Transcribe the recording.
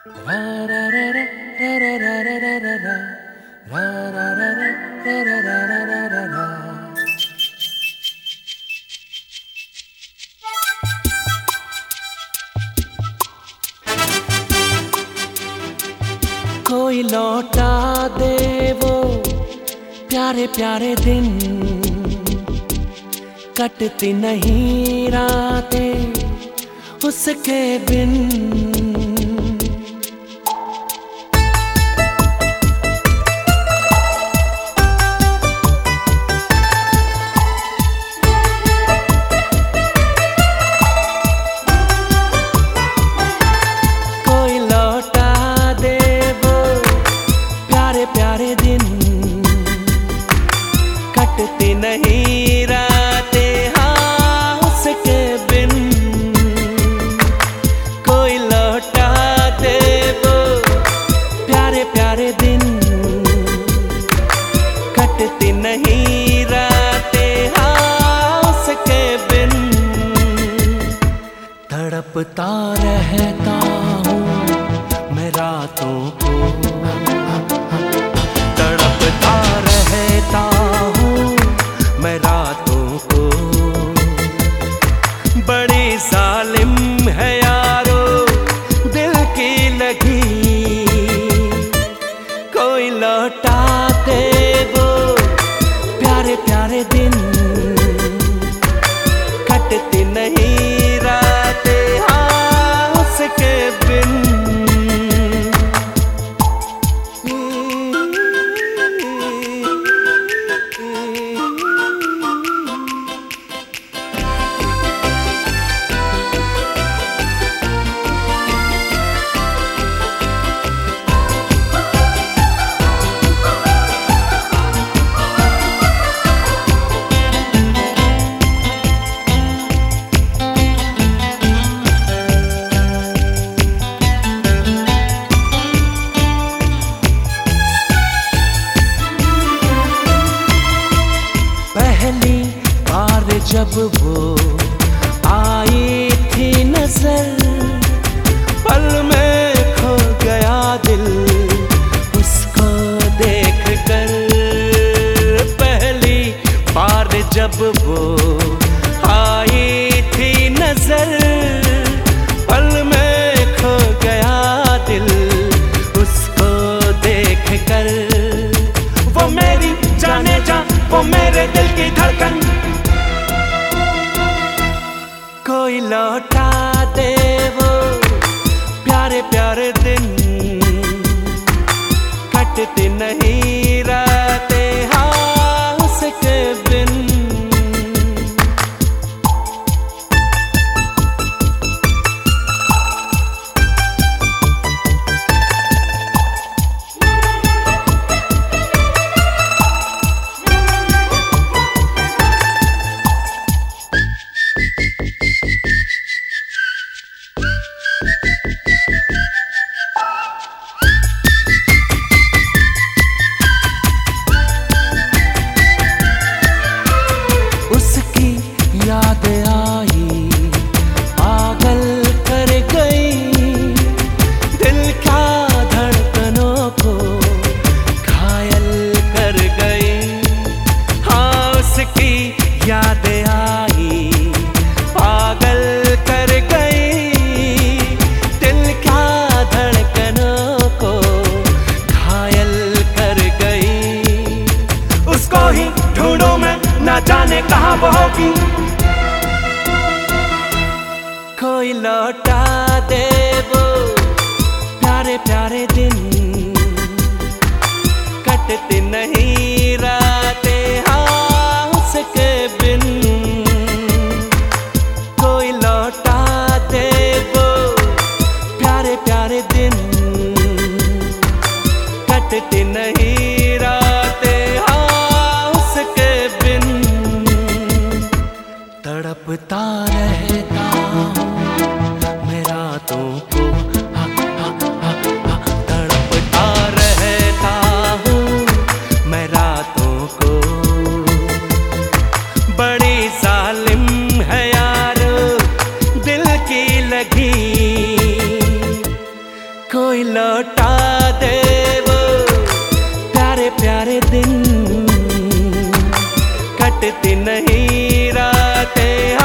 कोई लौटा दे वो प्यारे प्यारे दिन। कटती नहीं रातें उसके बिन। तड़पता रहता जब वो आई थी नज़र, पल में खो गया दिल, उसको देख कर पहली बार जब वो जाने कहाँ वो होगी? कोई लौटा दे वो प्यारे प्यारे दिन। कटती नहीं रातें हाँ उसके बिन। कोई लौटा दे वो प्यारे प्यारे दिन। कटती नहीं तड़पता रहता मेरा मैं को तड़पता रहता तो को बड़ी है यार, दिल की लगी। कोई लौटा दे वो प्यारे प्यारे दिन, कटते नहीं। करते